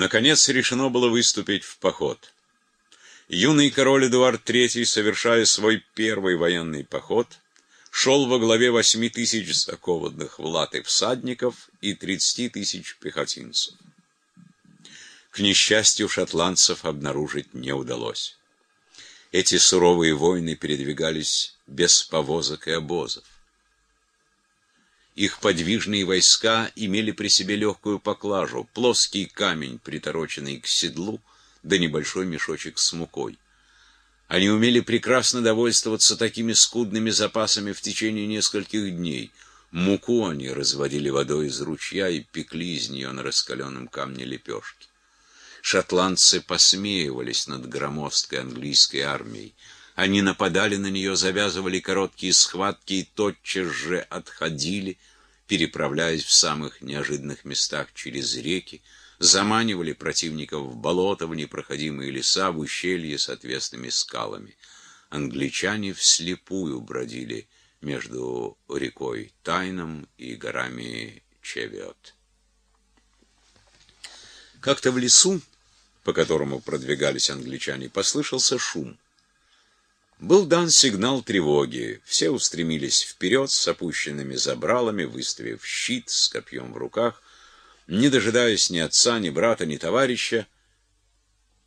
Наконец решено было выступить в поход. Юный король Эдуард III, совершая свой первый военный поход, шел во главе восьми тысяч закованных в латы всадников и тридцати тысяч пехотинцев. К несчастью, шотландцев обнаружить не удалось. Эти суровые войны передвигались без повозок и обозов. Их подвижные войска имели при себе легкую поклажу, плоский камень, притороченный к седлу, да небольшой мешочек с мукой. Они умели прекрасно довольствоваться такими скудными запасами в течение нескольких дней. Муку они разводили водой из ручья и пекли из нее на раскаленном камне лепешки. Шотландцы посмеивались над громоздкой английской армией. Они нападали на нее, завязывали короткие схватки и тотчас же отходили, переправляясь в самых неожиданных местах через реки, заманивали противников в болото, в непроходимые леса, в ущелья с отвесными скалами. Англичане вслепую бродили между рекой Тайном и горами Чевиот. Как-то в лесу, по которому продвигались англичане, послышался шум. Был дан сигнал тревоги. Все устремились вперед с опущенными забралами, выставив щит с копьем в руках не дожидаясь ни отца, ни брата, ни товарища,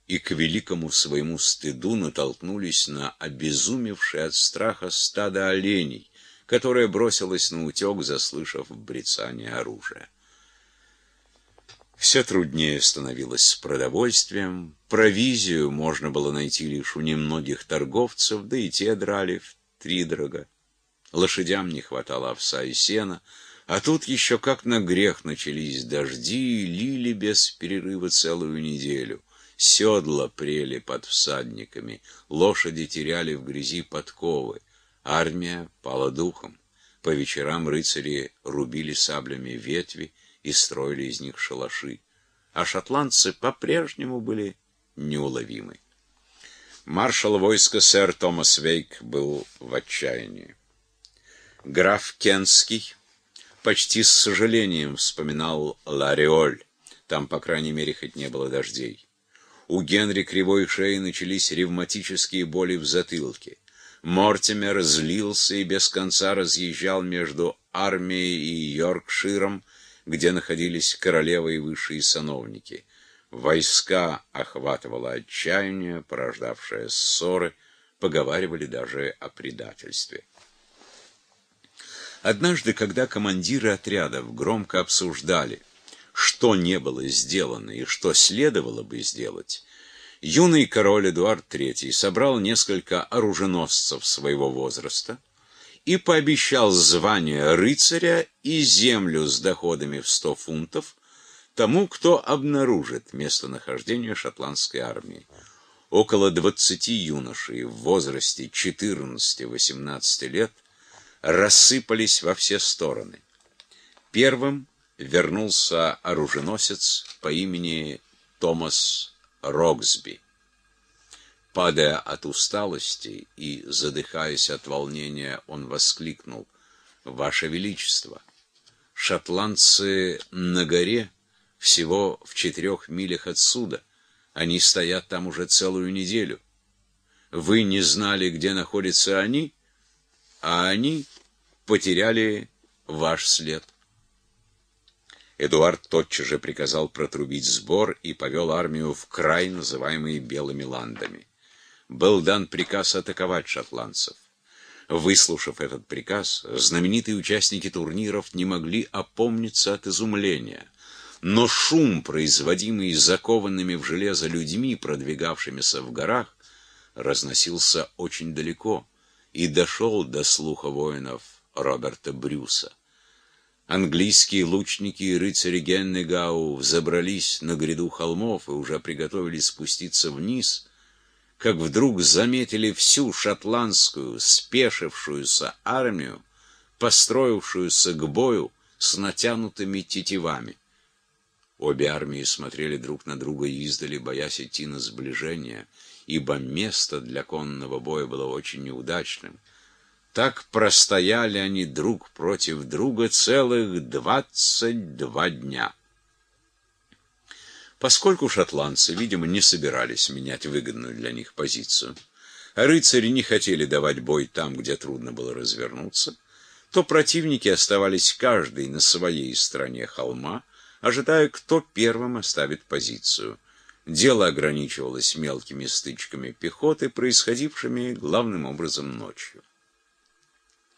и к великому своему стыду натолкнулись на обезумевшее от страха стадо оленей, которое бросилось на утек, заслышав брецание оружия. Все труднее становилось с продовольствием, провизию можно было найти лишь у немногих торговцев, да и те драли в втридорога. Лошадям не хватало овса и сена, а тут еще как на грех начались дожди и лили без перерыва целую неделю. Седла прели под всадниками, лошади теряли в грязи подковы. Армия пала духом. По вечерам рыцари рубили саблями ветви и строили из них шалаши. А шотландцы по-прежнему были неуловимы. Маршал войска сэр Томас Вейк был в отчаянии. Граф Кенский почти с сожалением вспоминал Лариоль. Там, по крайней мере, хоть не было дождей. У Генри кривой шеи начались ревматические боли в затылке. Мортимер злился и без конца разъезжал между армией и Йоркширом, где находились королева и высшие сановники. Войска охватывало отчаяние, порождавшее ссоры, поговаривали даже о предательстве. Однажды, когда командиры отрядов громко обсуждали, что не было сделано и что следовало бы сделать, юный король Эдуард III собрал несколько оруженосцев своего возраста и пообещал звание рыцаря и землю с доходами в сто фунтов тому, кто обнаружит местонахождение шотландской армии. Около двадцати юношей в возрасте 14-18 лет рассыпались во все стороны. Первым вернулся оруженосец по имени Томас Роксби. Падая от усталости и задыхаясь от волнения, он воскликнул «Ваше Величество! Шотландцы на горе, всего в четырех милях отсюда. Они стоят там уже целую неделю. Вы не знали, где находятся они?» а они потеряли ваш след. Эдуард тотчас же приказал протрубить сбор и повел армию в край, называемый Белыми Ландами. Был дан приказ атаковать шотландцев. Выслушав этот приказ, знаменитые участники турниров не могли опомниться от изумления. Но шум, производимый закованными в железо людьми, продвигавшимися в горах, разносился очень далеко и дошел до слуха воинов Роберта Брюса. Английские лучники и рыцари Геннегау взобрались на гряду холмов и уже приготовились спуститься вниз, как вдруг заметили всю шотландскую спешившуюся армию, построившуюся к бою с натянутыми тетивами. Обе армии смотрели друг на друга издали, боясь идти на сближение — ибо место для конного боя было очень неудачным. Так простояли они друг против друга целых двадцать два дня. Поскольку шотландцы, видимо, не собирались менять выгодную для них позицию, а рыцари не хотели давать бой там, где трудно было развернуться, то противники оставались каждый на своей стороне холма, ожидая, кто первым оставит позицию. Дело ограничивалось мелкими стычками пехоты, происходившими главным образом ночью.